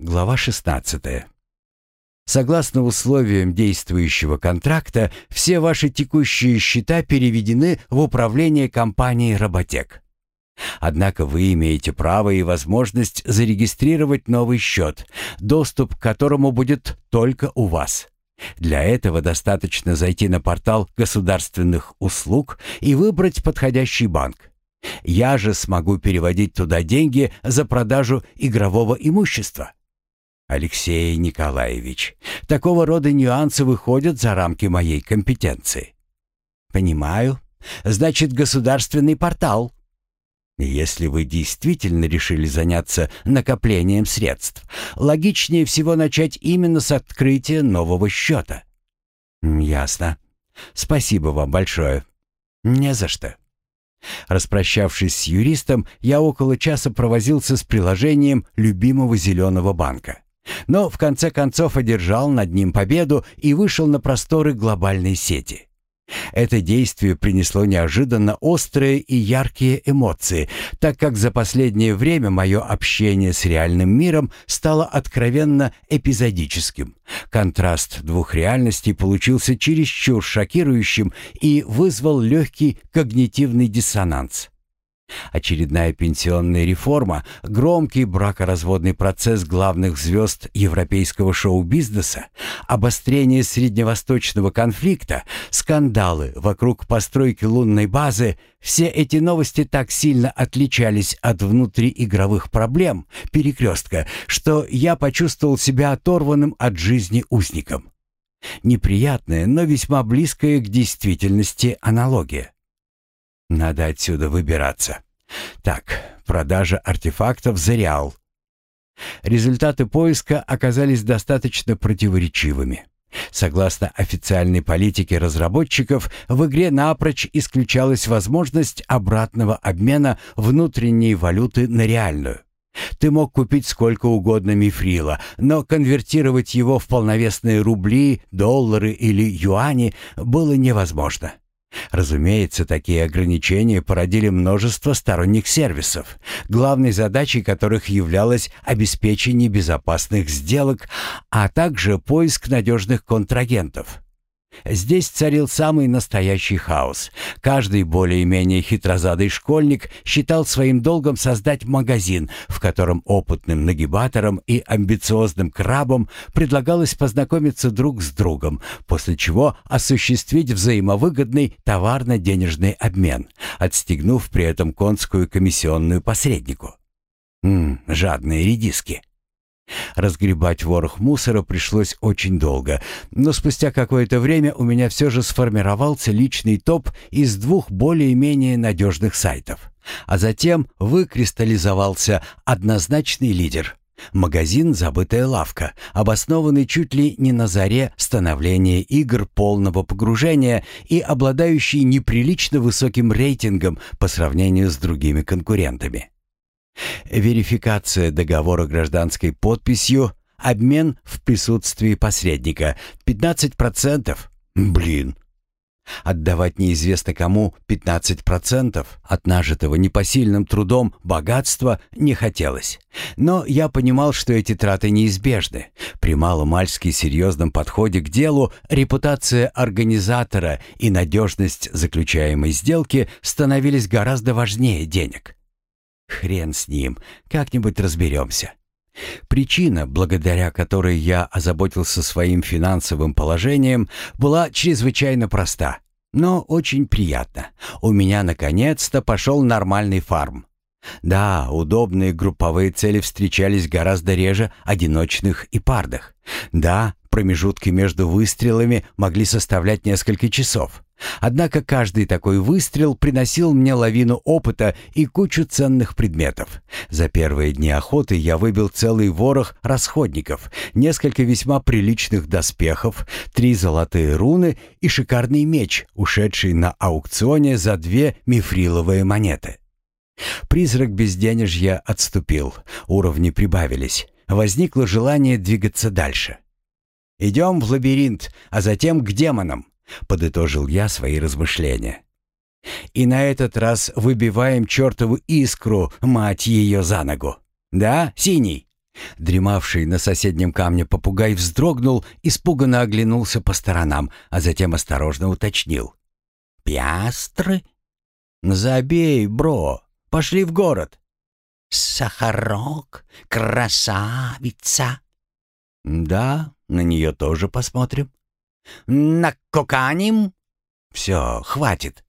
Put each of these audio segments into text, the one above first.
Глава 16. Согласно условиям действующего контракта, все ваши текущие счета переведены в управление компанией «Роботек». Однако вы имеете право и возможность зарегистрировать новый счет, доступ к которому будет только у вас. Для этого достаточно зайти на портал государственных услуг и выбрать подходящий банк. Я же смогу переводить туда деньги за продажу игрового имущества. Алексей Николаевич, такого рода нюансы выходят за рамки моей компетенции. Понимаю. Значит, государственный портал. Если вы действительно решили заняться накоплением средств, логичнее всего начать именно с открытия нового счета. Ясно. Спасибо вам большое. Не за что. Распрощавшись с юристом, я около часа провозился с приложением любимого зеленого банка. Но в конце концов одержал над ним победу и вышел на просторы глобальной сети. Это действие принесло неожиданно острые и яркие эмоции, так как за последнее время мое общение с реальным миром стало откровенно эпизодическим. Контраст двух реальностей получился чересчур шокирующим и вызвал легкий когнитивный диссонанс. Очередная пенсионная реформа, громкий бракоразводный процесс главных звезд европейского шоу-бизнеса, обострение средневосточного конфликта, скандалы вокруг постройки лунной базы – все эти новости так сильно отличались от внутриигровых проблем, перекрестка, что я почувствовал себя оторванным от жизни узником. Неприятная, но весьма близкая к действительности аналогия. Надо отсюда выбираться. Так, продажа артефактов за реал. Результаты поиска оказались достаточно противоречивыми. Согласно официальной политике разработчиков, в игре напрочь исключалась возможность обратного обмена внутренней валюты на реальную. Ты мог купить сколько угодно мифрила, но конвертировать его в полновесные рубли, доллары или юани было невозможно. Разумеется, такие ограничения породили множество сторонних сервисов, главной задачей которых являлось обеспечение безопасных сделок, а также поиск надежных контрагентов. Здесь царил самый настоящий хаос. Каждый более-менее хитрозадый школьник считал своим долгом создать магазин, в котором опытным нагибаторам и амбициозным крабам предлагалось познакомиться друг с другом, после чего осуществить взаимовыгодный товарно-денежный обмен, отстегнув при этом конскую комиссионную посреднику. Ммм, жадные редиски. Разгребать ворох мусора пришлось очень долго, но спустя какое-то время у меня все же сформировался личный топ из двух более-менее надежных сайтов. А затем выкристаллизовался однозначный лидер. Магазин «Забытая лавка», обоснованный чуть ли не на заре становления игр полного погружения и обладающий неприлично высоким рейтингом по сравнению с другими конкурентами. Верификация договора гражданской подписью, обмен в присутствии посредника. 15%. Блин. Отдавать неизвестно кому 15% от нажитого непосильным трудом богатства не хотелось. Но я понимал, что эти траты неизбежны. При маломальски серьезном подходе к делу репутация организатора и надежность заключаемой сделки становились гораздо важнее денег. Хрен с ним, как-нибудь разберемся. Причина, благодаря которой я озаботился своим финансовым положением, была чрезвычайно проста, но очень приятна. У меня наконец-то пошел нормальный фарм. Да, удобные групповые цели встречались гораздо реже одиночных и пардах. Да, промежутки между выстрелами могли составлять несколько часов. Однако каждый такой выстрел приносил мне лавину опыта и кучу ценных предметов. За первые дни охоты я выбил целый ворох расходников, несколько весьма приличных доспехов, три золотые руны и шикарный меч, ушедший на аукционе за две мифриловые монеты. Призрак безденежья отступил, уровни прибавились. Возникло желание двигаться дальше. «Идем в лабиринт, а затем к демонам», — подытожил я свои размышления. «И на этот раз выбиваем чертову искру, мать ее, за ногу. Да, синий? Дремавший на соседнем камне попугай вздрогнул, испуганно оглянулся по сторонам, а затем осторожно уточнил. «Пястры?» «Забей, бро, пошли в город». «Сахарок, красавица!» «Да, на нее тоже посмотрим». «Накоканим?» «Все, хватит.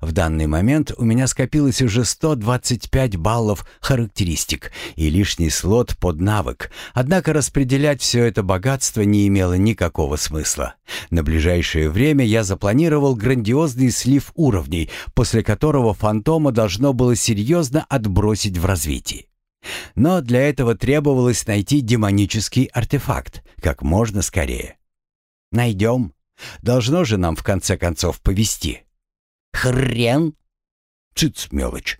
В данный момент у меня скопилось уже 125 баллов характеристик и лишний слот под навык. Однако распределять все это богатство не имело никакого смысла. На ближайшее время я запланировал грандиозный слив уровней, после которого фантома должно было серьезно отбросить в развитии. Но для этого требовалось найти демонический артефакт как можно скорее. Найдем. Должно же нам в конце концов повести. Хрен. Цыц, мелочь.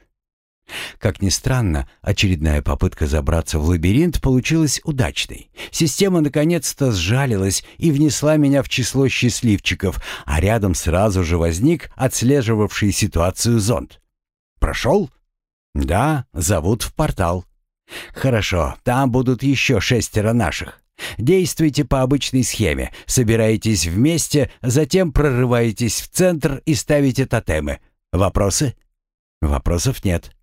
Как ни странно, очередная попытка забраться в лабиринт получилась удачной. Система наконец-то сжалилась и внесла меня в число счастливчиков, а рядом сразу же возник отслеживавший ситуацию зонд. «Прошел?» «Да, зовут в портал». «Хорошо, там будут еще шестеро наших. Действуйте по обычной схеме. Собираетесь вместе, затем прорываетесь в центр и ставите тотемы. Вопросы? Вопросов нет.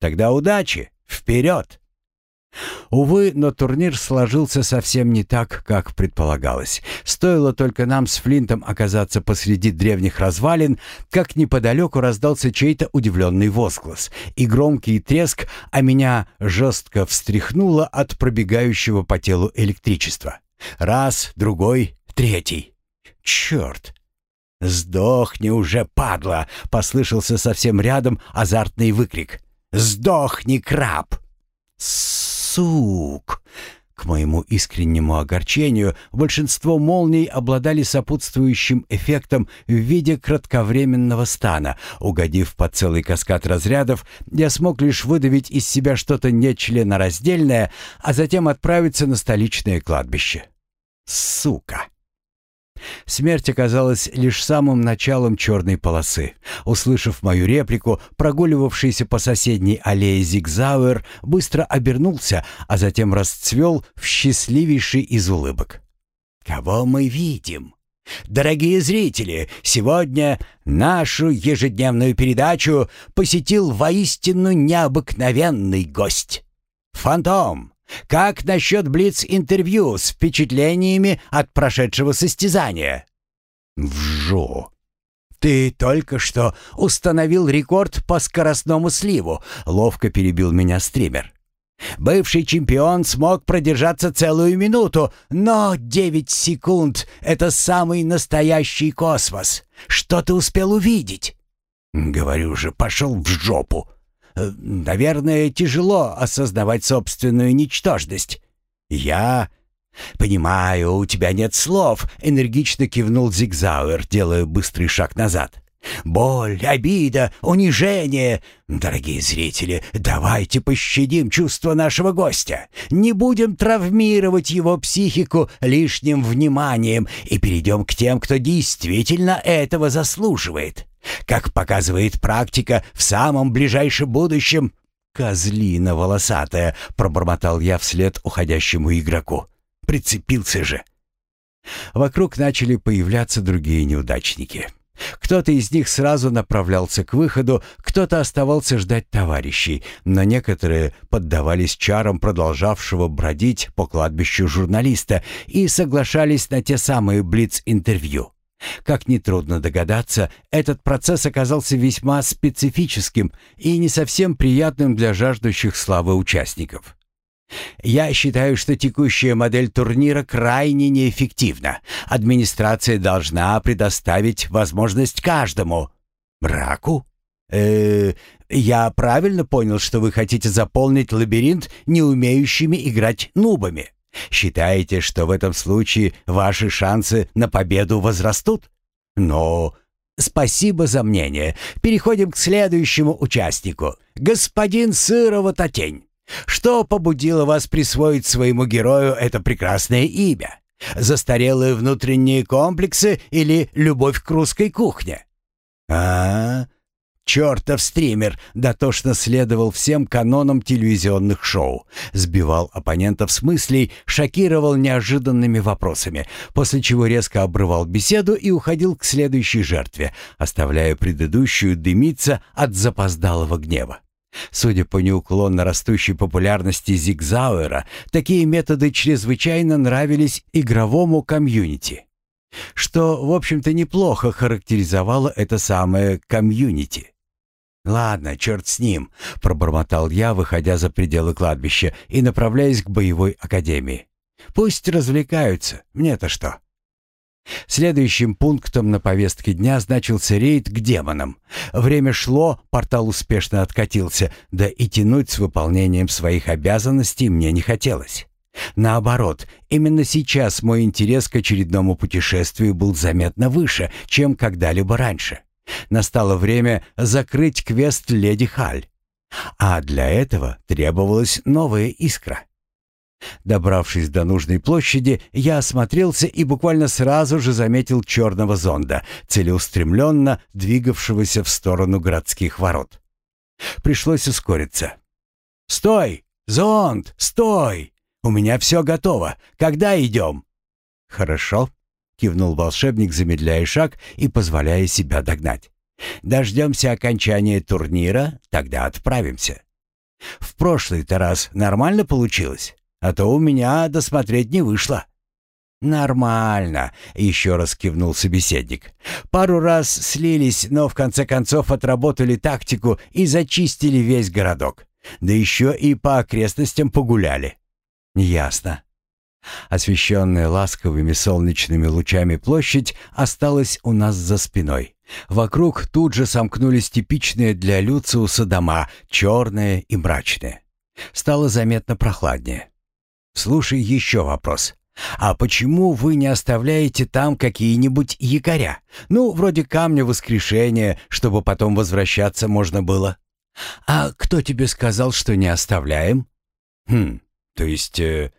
Тогда удачи! Вперед! Увы, но турнир сложился совсем не так, как предполагалось. Стоило только нам с Флинтом оказаться посреди древних развалин, как неподалеку раздался чей-то удивленный возглас и громкий треск, а меня жестко встряхнуло от пробегающего по телу электричества. Раз, другой, третий. Черт! «Сдохни уже, падла!» — послышался совсем рядом азартный выкрик. «Сдохни, краб!» Сук!» К моему искреннему огорчению, большинство молний обладали сопутствующим эффектом в виде кратковременного стана. Угодив под целый каскад разрядов, я смог лишь выдавить из себя что-то нечленораздельное, а затем отправиться на столичное кладбище. Сука! Смерть оказалась лишь самым началом черной полосы. Услышав мою реплику, прогуливавшийся по соседней аллее Зигзауэр быстро обернулся, а затем расцвел в счастливейший из улыбок. «Кого мы видим?» Дорогие зрители, сегодня нашу ежедневную передачу посетил воистину необыкновенный гость. Фантом, как насчет блиц-интервью с впечатлениями от прошедшего состязания? Вжо. Ты только что установил рекорд по скоростному сливу, ловко перебил меня стример. Бывший чемпион смог продержаться целую минуту, но 9 секунд — это самый настоящий космос. Что ты успел увидеть? Говорю же, пошел в жопу. Наверное, тяжело осознавать собственную ничтожность. Я... «Понимаю, у тебя нет слов», — энергично кивнул Зигзауэр, делая быстрый шаг назад. «Боль, обида, унижение. Дорогие зрители, давайте пощадим чувства нашего гостя. Не будем травмировать его психику лишним вниманием и перейдем к тем, кто действительно этого заслуживает. Как показывает практика, в самом ближайшем будущем «Козлина волосатая!» — пробормотал я вслед уходящему игроку. «Прицепился же!» Вокруг начали появляться другие неудачники. Кто-то из них сразу направлялся к выходу, кто-то оставался ждать товарищей, но некоторые поддавались чарам продолжавшего бродить по кладбищу журналиста и соглашались на те самые блиц-интервью. Как нетрудно догадаться, этот процесс оказался весьма специфическим и не совсем приятным для жаждущих славы участников. Я считаю, что текущая модель турнира крайне неэффективна. Администрация должна предоставить возможность каждому. Раку? Э, я правильно понял, что вы хотите заполнить лабиринт не умеющими играть нубами? Считаете, что в этом случае ваши шансы на победу возрастут? Но спасибо за мнение. Переходим к следующему участнику. Господин Сырова Татень. Что побудило вас присвоить своему герою это прекрасное имя? Застарелые внутренние комплексы или любовь к русской кухне? А, -а, -а чертов стример дотошно следовал всем канонам телевизионных шоу, сбивал оппонентов с мыслей, шокировал неожиданными вопросами, после чего резко обрывал беседу и уходил к следующей жертве, оставляя предыдущую дымиться от запоздалого гнева. Судя по неуклонно растущей популярности Зигзауэра, такие методы чрезвычайно нравились игровому комьюнити. Что, в общем-то, неплохо характеризовало это самое комьюнити. «Ладно, черт с ним», — пробормотал я, выходя за пределы кладбища и направляясь к боевой академии. «Пусть развлекаются, мне-то что». Следующим пунктом на повестке дня значился рейд к демонам. Время шло, портал успешно откатился, да и тянуть с выполнением своих обязанностей мне не хотелось. Наоборот, именно сейчас мой интерес к очередному путешествию был заметно выше, чем когда-либо раньше. Настало время закрыть квест «Леди Халь». А для этого требовалась новая искра. Добравшись до нужной площади, я осмотрелся и буквально сразу же заметил черного зонда, целеустремленно двигавшегося в сторону городских ворот. Пришлось ускориться. «Стой! Зонд! Стой! У меня все готово. Когда идем?» «Хорошо», — кивнул волшебник, замедляя шаг и позволяя себя догнать. «Дождемся окончания турнира, тогда отправимся». «В прошлый-то раз нормально получилось?» а то у меня досмотреть не вышло». «Нормально», — еще раз кивнул собеседник. «Пару раз слились, но в конце концов отработали тактику и зачистили весь городок. Да еще и по окрестностям погуляли». «Ясно». Освещенная ласковыми солнечными лучами площадь осталась у нас за спиной. Вокруг тут же сомкнулись типичные для Люциуса дома, черные и мрачные. Стало заметно прохладнее. Слушай еще вопрос. А почему вы не оставляете там какие-нибудь якоря? Ну, вроде камня воскрешения, чтобы потом возвращаться можно было. А кто тебе сказал, что не оставляем? Хм, то есть э,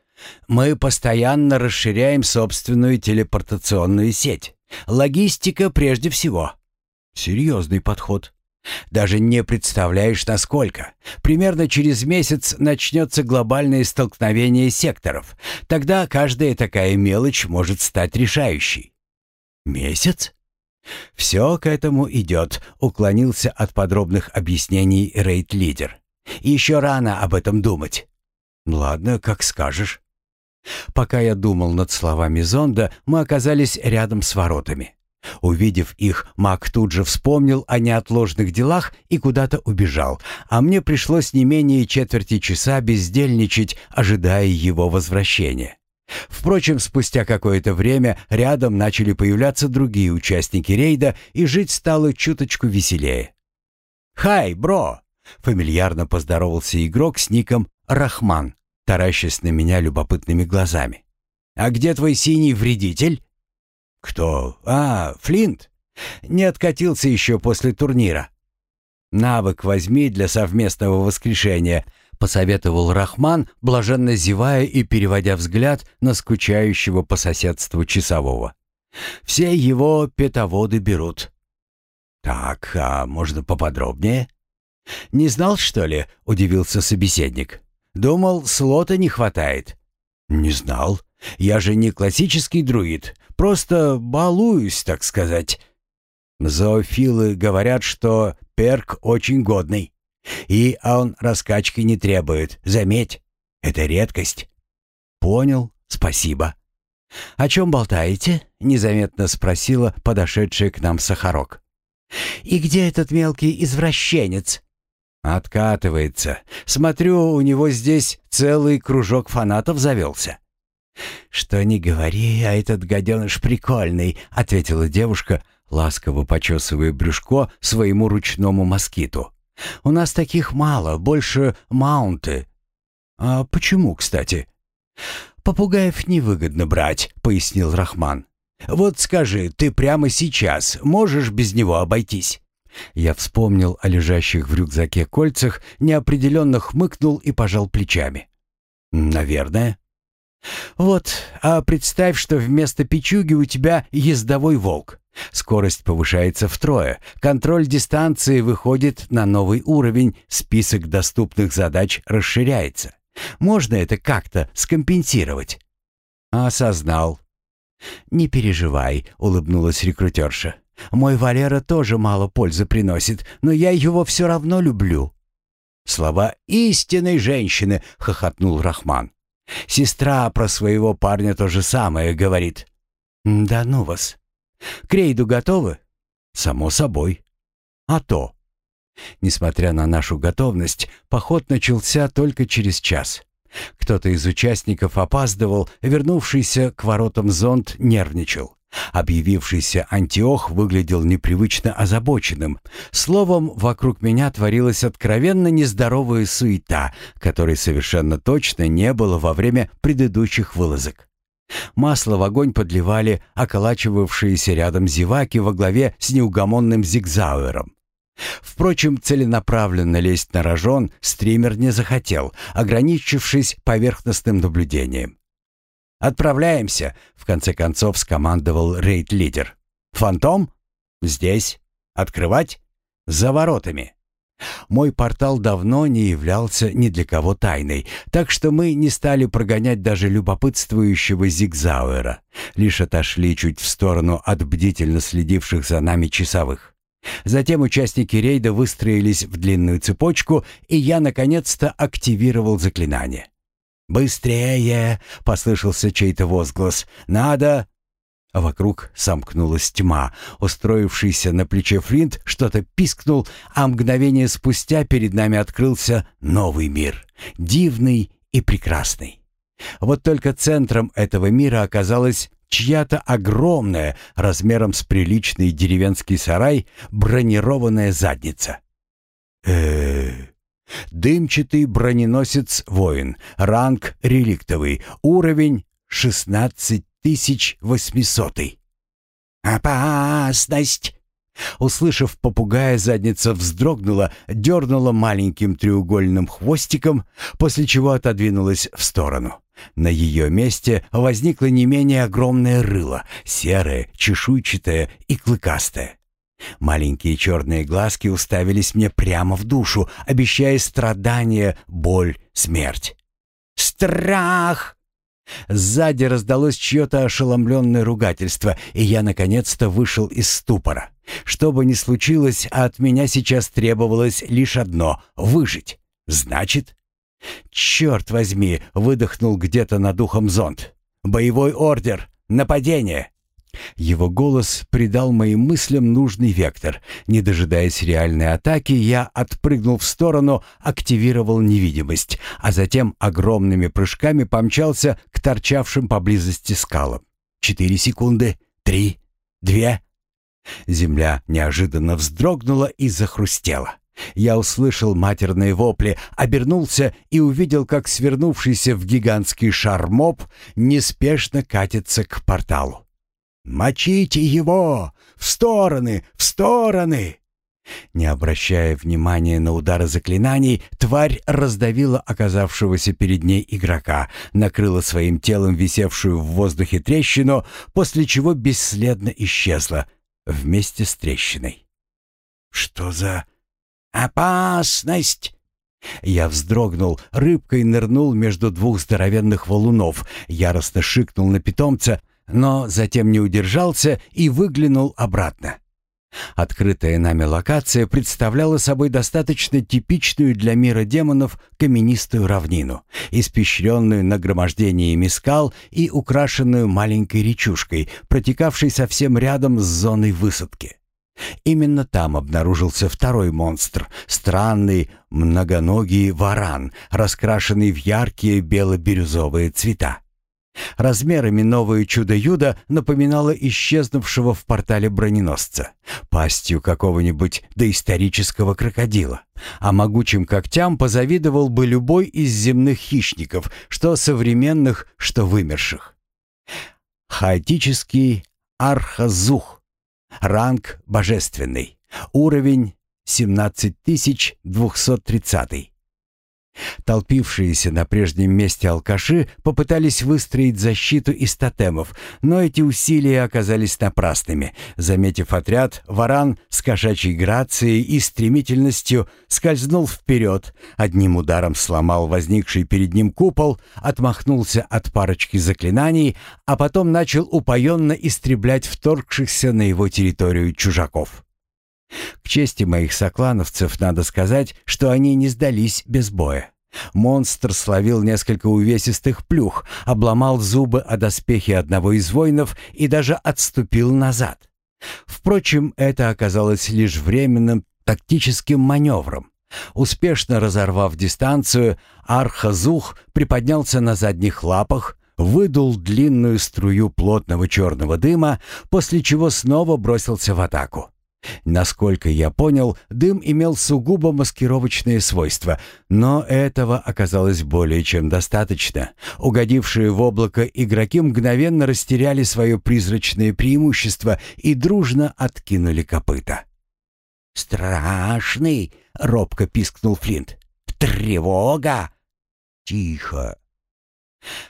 мы постоянно расширяем собственную телепортационную сеть. Логистика прежде всего. Серьезный подход. Даже не представляешь, насколько. Примерно через месяц начнется глобальное столкновение секторов. Тогда каждая такая мелочь может стать решающей. Месяц? Все к этому идет, уклонился от подробных объяснений рейд-лидер. Еще рано об этом думать. Ладно, как скажешь. Пока я думал над словами зонда, мы оказались рядом с воротами. Увидев их, маг тут же вспомнил о неотложных делах и куда-то убежал, а мне пришлось не менее четверти часа бездельничать, ожидая его возвращения. Впрочем, спустя какое-то время рядом начали появляться другие участники рейда, и жить стало чуточку веселее. «Хай, бро!» — фамильярно поздоровался игрок с ником Рахман, таращась на меня любопытными глазами. «А где твой синий вредитель?» «Кто? А, Флинт. Не откатился еще после турнира». «Навык возьми для совместного воскрешения», — посоветовал Рахман, блаженно зевая и переводя взгляд на скучающего по соседству часового. «Все его петоводы берут». «Так, а можно поподробнее?» «Не знал, что ли?» — удивился собеседник. «Думал, слота не хватает». «Не знал. Я же не классический друид. Просто балуюсь, так сказать. Зоофилы говорят, что перк очень годный. И он раскачки не требует, заметь. Это редкость. Понял, спасибо. «О чем болтаете?» — незаметно спросила подошедшая к нам Сахарок. «И где этот мелкий извращенец?» «Откатывается. Смотрю, у него здесь целый кружок фанатов завелся». «Что ни говори, а этот гаденыш прикольный», — ответила девушка, ласково почесывая брюшко своему ручному москиту. «У нас таких мало, больше маунты». «А почему, кстати?» «Попугаев невыгодно брать», — пояснил Рахман. «Вот скажи, ты прямо сейчас можешь без него обойтись?» Я вспомнил о лежащих в рюкзаке кольцах, неопределенно хмыкнул и пожал плечами. «Наверное». «Вот, а представь, что вместо печуги у тебя ездовой волк. Скорость повышается втрое, контроль дистанции выходит на новый уровень, список доступных задач расширяется. Можно это как-то скомпенсировать? Осознал. «Не переживай», — улыбнулась рекрутерша. «Мой Валера тоже мало пользы приносит, но я его все равно люблю». «Слова истинной женщины», — хохотнул Рахман. «Сестра про своего парня то же самое говорит». «Да ну вас. К рейду готовы?» «Само собой». «А то». Несмотря на нашу готовность, поход начался только через час. Кто-то из участников опаздывал, вернувшийся к воротам зонд нервничал. Объявившийся Антиох выглядел непривычно озабоченным. Словом, вокруг меня творилась откровенно нездоровая суета, которой совершенно точно не было во время предыдущих вылазок. Масло в огонь подливали околачивавшиеся рядом зеваки во главе с неугомонным Зигзауэром. Впрочем, целенаправленно лезть на рожон стример не захотел, ограничившись поверхностным наблюдением. «Отправляемся», — в конце концов скомандовал рейд-лидер. «Фантом? Здесь. Открывать? За воротами». Мой портал давно не являлся ни для кого тайной, так что мы не стали прогонять даже любопытствующего Зигзауэра, лишь отошли чуть в сторону от бдительно следивших за нами часовых. Затем участники рейда выстроились в длинную цепочку, и я наконец-то активировал заклинание. «Быстрее!» — послышался чей-то возглас. «Надо!» Вокруг сомкнулась тьма. Устроившийся на плече Флинт что-то пискнул, а мгновение спустя перед нами открылся новый мир. Дивный и прекрасный. Вот только центром этого мира оказалась чья-то огромная, размером с приличный деревенский сарай, бронированная задница. э Дымчатый броненосец-воин, ранг реликтовый, уровень 16800. «Опасность!» Услышав попугая, задница вздрогнула, дернула маленьким треугольным хвостиком, после чего отодвинулась в сторону. На ее месте возникло не менее огромное рыло, серое, чешуйчатое и клыкастое. Маленькие черные глазки уставились мне прямо в душу, обещая страдания, боль, смерть. «Страх!» Сзади раздалось чье-то ошеломленное ругательство, и я наконец-то вышел из ступора. Что бы ни случилось, а от меня сейчас требовалось лишь одно — выжить. Значит, «Черт возьми!» — выдохнул где-то над ухом зонт. «Боевой ордер! Нападение!» Его голос придал моим мыслям нужный вектор. Не дожидаясь реальной атаки, я отпрыгнул в сторону, активировал невидимость, а затем огромными прыжками помчался к торчавшим поблизости скалам. Четыре секунды, три, две. Земля неожиданно вздрогнула и захрустела. Я услышал матерные вопли, обернулся и увидел, как свернувшийся в гигантский шар моб неспешно катится к порталу. «Мочите его! В стороны! В стороны!» Не обращая внимания на удары заклинаний, тварь раздавила оказавшегося перед ней игрока, накрыла своим телом висевшую в воздухе трещину, после чего бесследно исчезла вместе с трещиной. «Что за...» «Опасность!» Я вздрогнул, рыбкой нырнул между двух здоровенных валунов, яростно шикнул на питомца, но затем не удержался и выглянул обратно. Открытая нами локация представляла собой достаточно типичную для мира демонов каменистую равнину, испещренную нагромождениями скал и украшенную маленькой речушкой, протекавшей совсем рядом с зоной высадки. Именно там обнаружился второй монстр, странный многоногий варан, раскрашенный в яркие бело-бирюзовые цвета. Размерами новое чудо-юдо напоминало исчезнувшего в портале броненосца, пастью какого-нибудь доисторического крокодила, а могучим когтям позавидовал бы любой из земных хищников, что современных, что вымерших. Хаотический архазух Ранг божественный. Уровень 17230. Толпившиеся на прежнем месте алкаши попытались выстроить защиту из тотемов, но эти усилия оказались напрасными. Заметив отряд, варан с кошачьей грацией и стремительностью скользнул вперед, одним ударом сломал возникший перед ним купол, отмахнулся от парочки заклинаний, а потом начал упоенно истреблять вторгшихся на его территорию чужаков. К чести моих соклановцев надо сказать, что они не сдались без боя. Монстр словил несколько увесистых плюх, обломал зубы о доспехи одного из воинов и даже отступил назад. Впрочем, это оказалось лишь временным тактическим маневром. Успешно разорвав дистанцию, Архазух приподнялся на задних лапах, выдул длинную струю плотного черного дыма, после чего снова бросился в атаку. Насколько я понял, дым имел сугубо маскировочные свойства, но этого оказалось более чем достаточно. Угодившие в облако игроки мгновенно растеряли свое призрачное преимущество и дружно откинули копыта. «Страшный!» — робко пискнул Флинт. «Тревога!» «Тихо!»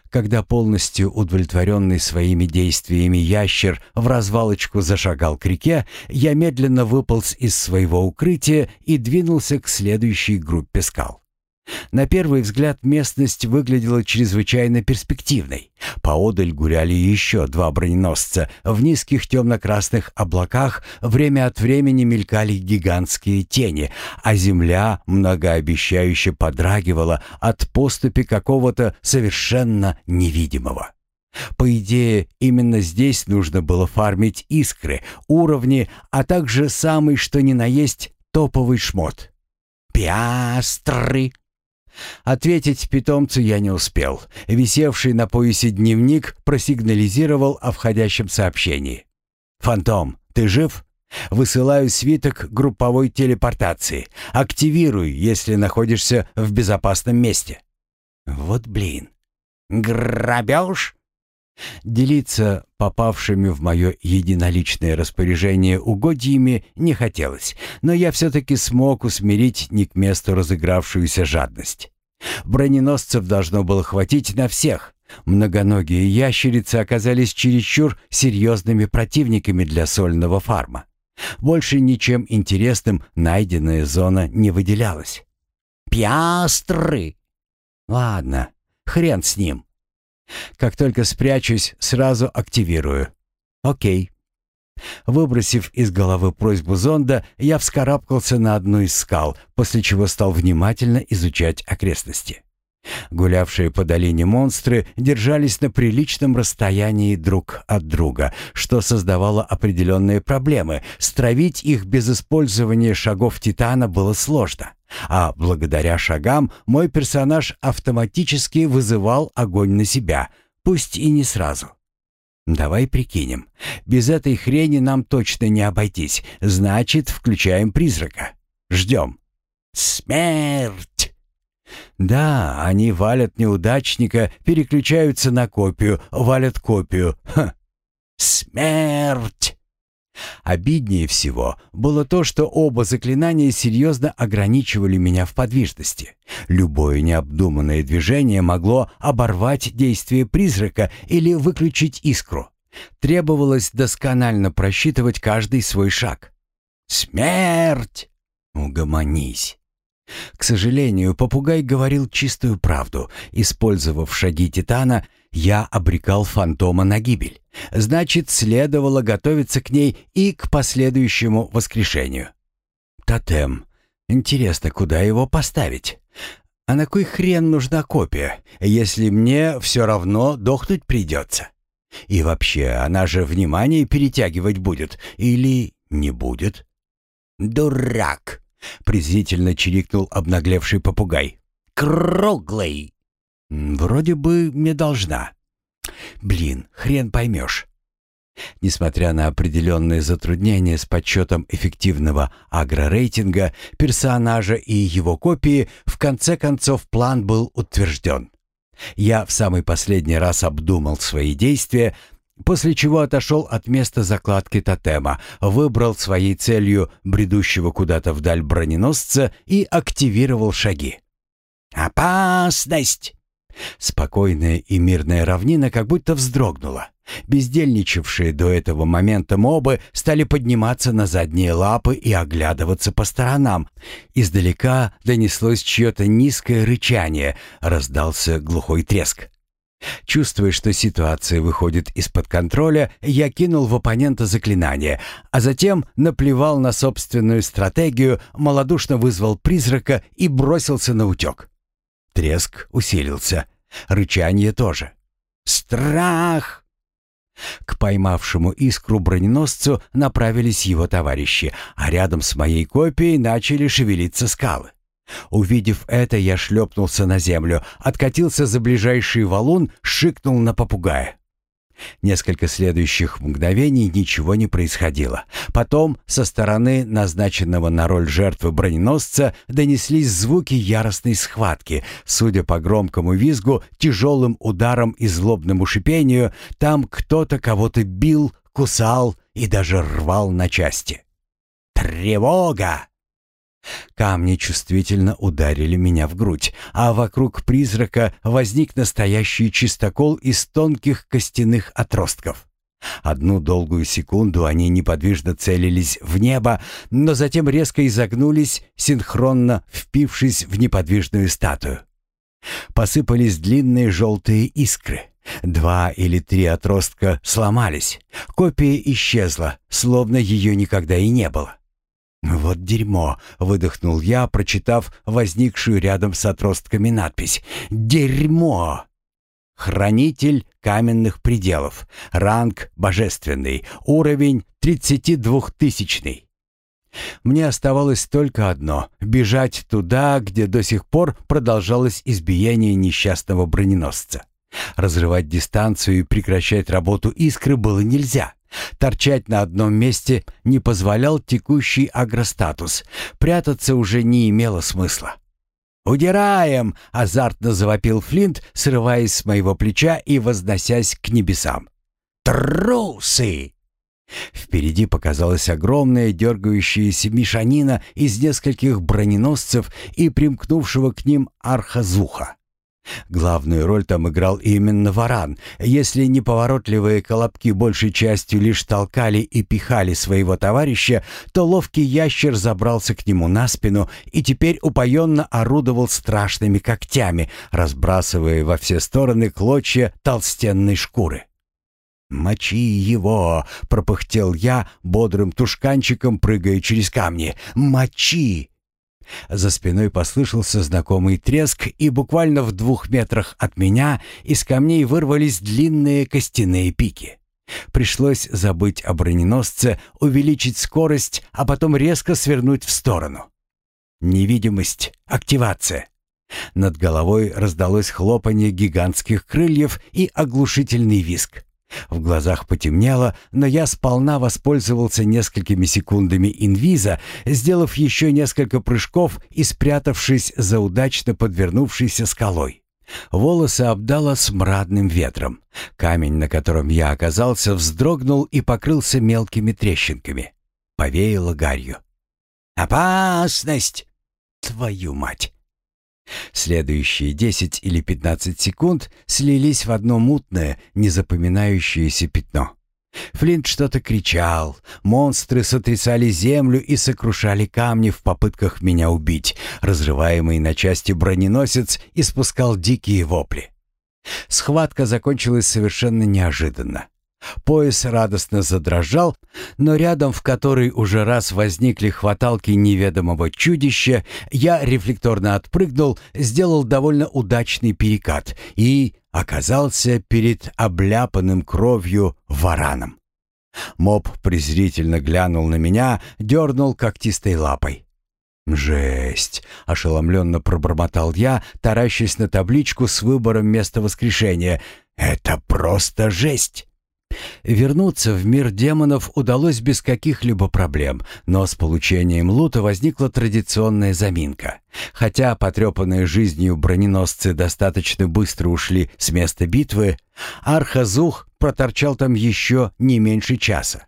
Когда полностью удовлетворенный своими действиями ящер в развалочку зашагал к реке, я медленно выполз из своего укрытия и двинулся к следующей группе скал. На первый взгляд местность выглядела чрезвычайно перспективной. Поодаль гуляли еще два броненосца. В низких темно-красных облаках время от времени мелькали гигантские тени, а земля многообещающе подрагивала от поступи какого-то совершенно невидимого. По идее, именно здесь нужно было фармить искры, уровни, а также самый что ни на есть топовый шмот. «Пиастры!» Ответить питомцу я не успел. Висевший на поясе дневник просигнализировал о входящем сообщении. «Фантом, ты жив? Высылаю свиток групповой телепортации. Активируй, если находишься в безопасном месте». Вот блин. «Грабеж?» Делиться попавшими в мое единоличное распоряжение угодьями не хотелось, но я все-таки смог усмирить не к месту разыгравшуюся жадность. Броненосцев должно было хватить на всех. Многоногие ящерицы оказались чересчур серьезными противниками для сольного фарма. Больше ничем интересным найденная зона не выделялась. «Пиастры!» «Ладно, хрен с ним. Как только спрячусь, сразу активирую. Окей. Выбросив из головы просьбу зонда, я вскарабкался на одну из скал, после чего стал внимательно изучать окрестности. Гулявшие по долине монстры держались на приличном расстоянии друг от друга, что создавало определенные проблемы. Стравить их без использования шагов Титана было сложно. А благодаря шагам мой персонаж автоматически вызывал огонь на себя, пусть и не сразу. Давай прикинем. Без этой хрени нам точно не обойтись. Значит, включаем призрака. Ждем. Смерть! Да, они валят неудачника, переключаются на копию, валят копию. Ха. Смерть! Обиднее всего было то, что оба заклинания серьезно ограничивали меня в подвижности. Любое необдуманное движение могло оборвать действие призрака или выключить искру. Требовалось досконально просчитывать каждый свой шаг. «Смерть!» «Угомонись!» К сожалению, попугай говорил чистую правду. Использовав шаги Титана, я обрекал фантома на гибель. Значит, следовало готовиться к ней и к последующему воскрешению. Тотем. Интересно, куда его поставить? А на кой хрен нужна копия, если мне все равно дохнуть придется? И вообще, она же внимание перетягивать будет или не будет? «Дурак!» — презрительно чирикнул обнаглевший попугай. «Круглый!» «Вроде бы не должна. Блин, хрен поймешь». Несмотря на определенные затруднения с подсчетом эффективного агрорейтинга персонажа и его копии, в конце концов план был утвержден. Я в самый последний раз обдумал свои действия, После чего отошел от места закладки тотема, выбрал своей целью бредущего куда-то вдаль броненосца и активировал шаги. «Опасность!» Спокойная и мирная равнина как будто вздрогнула. Бездельничавшие до этого момента мобы стали подниматься на задние лапы и оглядываться по сторонам. Издалека донеслось чье-то низкое рычание, раздался глухой треск. Чувствуя, что ситуация выходит из-под контроля, я кинул в оппонента заклинание, а затем наплевал на собственную стратегию, малодушно вызвал призрака и бросился на утек. Треск усилился. Рычание тоже. «Страх!» К поймавшему искру броненосцу направились его товарищи, а рядом с моей копией начали шевелиться скалы. Увидев это, я шлепнулся на землю, откатился за ближайший валун, шикнул на попугая. Несколько следующих мгновений ничего не происходило. Потом со стороны назначенного на роль жертвы броненосца донеслись звуки яростной схватки. Судя по громкому визгу, тяжелым ударам и злобному шипению, там кто-то кого-то бил, кусал и даже рвал на части. «Тревога!» Камни чувствительно ударили меня в грудь, а вокруг призрака возник настоящий чистокол из тонких костяных отростков. Одну долгую секунду они неподвижно целились в небо, но затем резко изогнулись, синхронно впившись в неподвижную статую. Посыпались длинные желтые искры. Два или три отростка сломались. Копия исчезла, словно ее никогда и не было. «Вот дерьмо!» — выдохнул я, прочитав возникшую рядом с отростками надпись. «Дерьмо!» Хранитель каменных пределов. Ранг божественный. Уровень 32-тысячный. Мне оставалось только одно — бежать туда, где до сих пор продолжалось избиение несчастного броненосца. Разрывать дистанцию и прекращать работу искры было нельзя. Торчать на одном месте не позволял текущий агростатус. Прятаться уже не имело смысла. «Удираем!» — азартно завопил Флинт, срываясь с моего плеча и возносясь к небесам. «Трусы!» Впереди показалась огромная дергающаяся мешанина из нескольких броненосцев и примкнувшего к ним архазуха. Главную роль там играл именно варан. Если неповоротливые колобки большей частью лишь толкали и пихали своего товарища, то ловкий ящер забрался к нему на спину и теперь упоенно орудовал страшными когтями, разбрасывая во все стороны клочья толстенной шкуры. «Мочи его!» — пропыхтел я, бодрым тушканчиком прыгая через камни. «Мочи!» За спиной послышался знакомый треск, и буквально в двух метрах от меня из камней вырвались длинные костяные пики. Пришлось забыть о броненосце, увеличить скорость, а потом резко свернуть в сторону. Невидимость, активация. Над головой раздалось хлопанье гигантских крыльев и оглушительный визг. В глазах потемнело, но я сполна воспользовался несколькими секундами инвиза, сделав еще несколько прыжков и спрятавшись за удачно подвернувшейся скалой. Волосы обдало смрадным ветром. Камень, на котором я оказался, вздрогнул и покрылся мелкими трещинками. Повеяло гарью. «Опасность! Твою мать!» Следующие 10 или 15 секунд слились в одно мутное, незапоминающееся пятно. Флинт что-то кричал, монстры сотрясали землю и сокрушали камни в попытках меня убить. Разрываемый на части броненосец испускал дикие вопли. Схватка закончилась совершенно неожиданно. Пояс радостно задрожал, но рядом, в которой уже раз возникли хваталки неведомого чудища, я рефлекторно отпрыгнул, сделал довольно удачный перекат и оказался перед обляпанным кровью вараном. Моб презрительно глянул на меня, дернул когтистой лапой. «Жесть!» — ошеломленно пробормотал я, таращась на табличку с выбором места воскрешения. «Это просто жесть!» Вернуться в мир демонов удалось без каких-либо проблем, но с получением лута возникла традиционная заминка. Хотя потрепанные жизнью броненосцы достаточно быстро ушли с места битвы, Архазух проторчал там еще не меньше часа.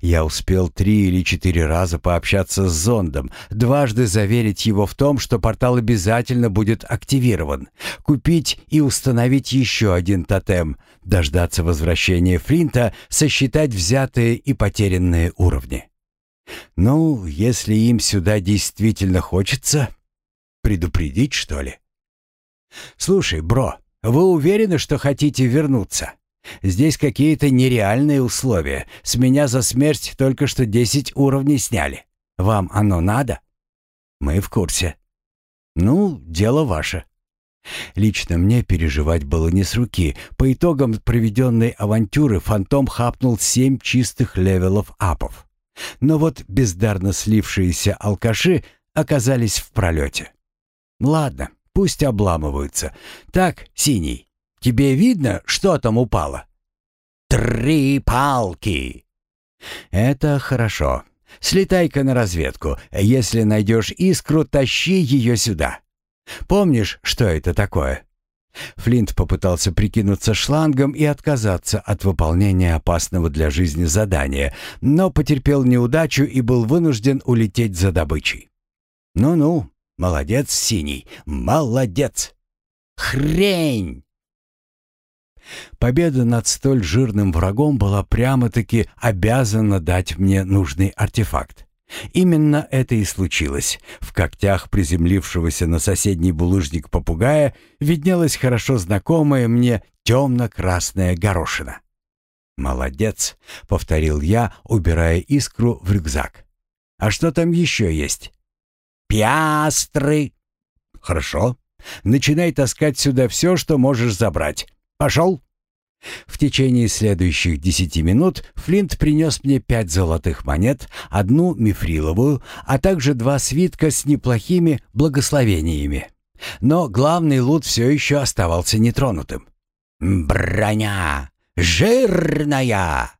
Я успел три или четыре раза пообщаться с зондом, дважды заверить его в том, что портал обязательно будет активирован, купить и установить еще один тотем, дождаться возвращения Флинта, сосчитать взятые и потерянные уровни. Ну, если им сюда действительно хочется, предупредить, что ли? «Слушай, бро, вы уверены, что хотите вернуться?» Здесь какие-то нереальные условия. С меня за смерть только что десять уровней сняли. Вам оно надо? Мы в курсе. Ну, дело ваше. Лично мне переживать было не с руки. По итогам проведенной авантюры фантом хапнул семь чистых левелов апов. Но вот бездарно слившиеся алкаши оказались в пролете. Ладно, пусть обламываются. Так, синий, Тебе видно, что там упало?» «Три палки!» «Это хорошо. Слетай-ка на разведку. Если найдешь искру, тащи ее сюда. Помнишь, что это такое?» Флинт попытался прикинуться шлангом и отказаться от выполнения опасного для жизни задания, но потерпел неудачу и был вынужден улететь за добычей. «Ну-ну, молодец, Синий, молодец!» «Хрень!» Победа над столь жирным врагом была прямо-таки обязана дать мне нужный артефакт. Именно это и случилось. В когтях приземлившегося на соседний булыжник попугая виднелась хорошо знакомая мне темно-красная горошина. «Молодец», — повторил я, убирая искру в рюкзак. «А что там еще есть?» «Пиастры». «Хорошо. Начинай таскать сюда все, что можешь забрать. Пошел!» В течение следующих десяти минут Флинт принес мне пять золотых монет, одну мифриловую, а также два свитка с неплохими благословениями. Но главный лут все еще оставался нетронутым. «Броня! Жирная!»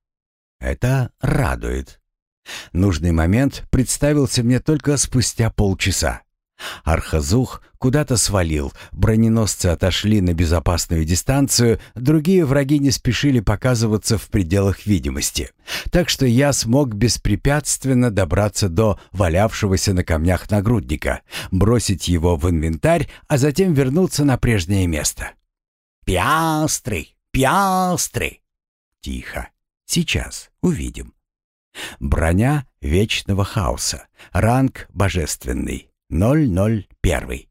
Это радует. Нужный момент представился мне только спустя полчаса. Архазух куда-то свалил, броненосцы отошли на безопасную дистанцию, другие враги не спешили показываться в пределах видимости. Так что я смог беспрепятственно добраться до валявшегося на камнях нагрудника, бросить его в инвентарь, а затем вернуться на прежнее место. «Пиастры! Пиастры!» «Тихо. Сейчас увидим». Броня вечного хаоса. Ранг божественный. 001.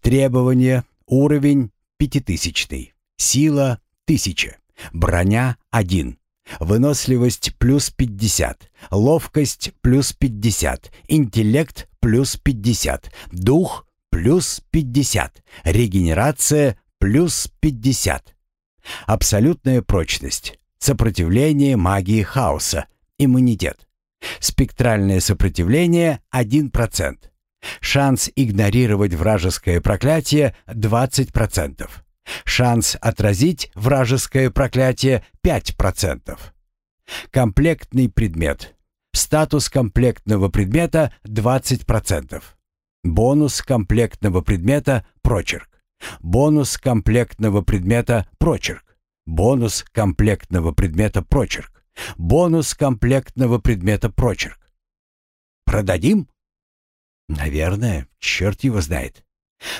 Требования. Уровень пятитысячный. Сила 1000. Броня 1. Выносливость плюс 50. Ловкость плюс 50. Интеллект плюс 50. Дух плюс 50. Регенерация плюс 50. Абсолютная прочность. Сопротивление магии хаоса. Иммунитет. Спектральное сопротивление 1%. Шанс игнорировать вражеское проклятие 20%. Шанс отразить вражеское проклятие 5%. Комплектный предмет. Статус комплектного предмета 20%. Бонус комплектного предмета прочерк. Бонус комплектного предмета прочерк. Бонус комплектного предмета прочерк. Бонус комплектного предмета прочерк. Продадим? Наверное, черт его знает.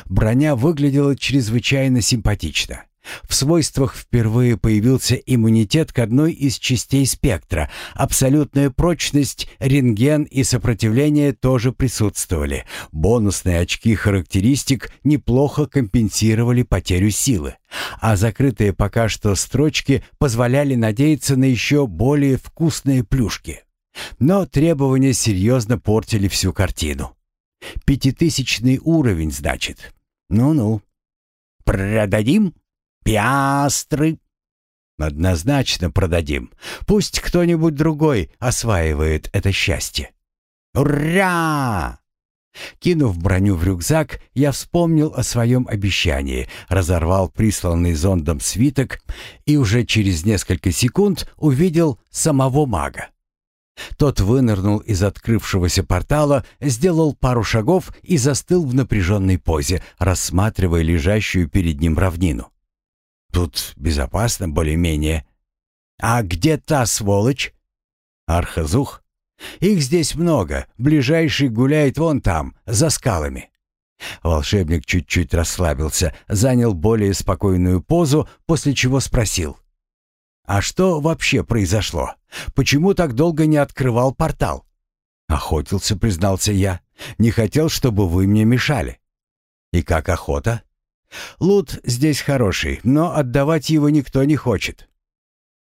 Броня выглядела чрезвычайно симпатично. В свойствах впервые появился иммунитет к одной из частей спектра. Абсолютная прочность, рентген и сопротивление тоже присутствовали. Бонусные очки характеристик неплохо компенсировали потерю силы. А закрытые пока что строчки позволяли надеяться на еще более вкусные плюшки. Но требования серьезно портили всю картину. Пятитысячный уровень, значит. Ну-ну. Продадим? Пиастры. Однозначно продадим. Пусть кто-нибудь другой осваивает это счастье. Ура! Кинув броню в рюкзак, я вспомнил о своем обещании, разорвал присланный зондом свиток и уже через несколько секунд увидел самого мага. Тот вынырнул из открывшегося портала, сделал пару шагов и застыл в напряженной позе, рассматривая лежащую перед ним равнину. «Тут безопасно более-менее. А где та сволочь?» Архазух? Их здесь много. Ближайший гуляет вон там, за скалами. Волшебник чуть-чуть расслабился, занял более спокойную позу, после чего спросил. «А что вообще произошло? Почему так долго не открывал портал?» «Охотился», — признался я. «Не хотел, чтобы вы мне мешали». «И как охота?» «Лут здесь хороший, но отдавать его никто не хочет.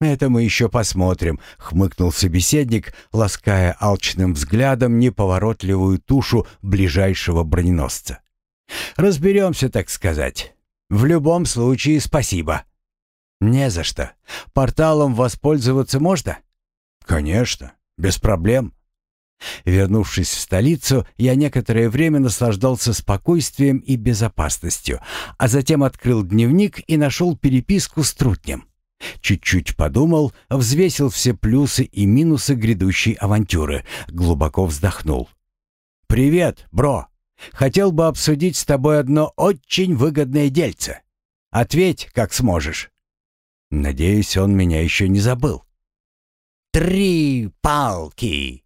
«Это мы еще посмотрим», — хмыкнул собеседник, лаская алчным взглядом неповоротливую тушу ближайшего броненосца. «Разберемся, так сказать. В любом случае спасибо». «Не за что. Порталом воспользоваться можно?» «Конечно, без проблем». Вернувшись в столицу, я некоторое время наслаждался спокойствием и безопасностью, а затем открыл дневник и нашел переписку с Трутнем. Чуть-чуть подумал, взвесил все плюсы и минусы грядущей авантюры, глубоко вздохнул. «Привет, бро! Хотел бы обсудить с тобой одно очень выгодное дельце. Ответь, как сможешь». Надеюсь, он меня еще не забыл. «Три палки!»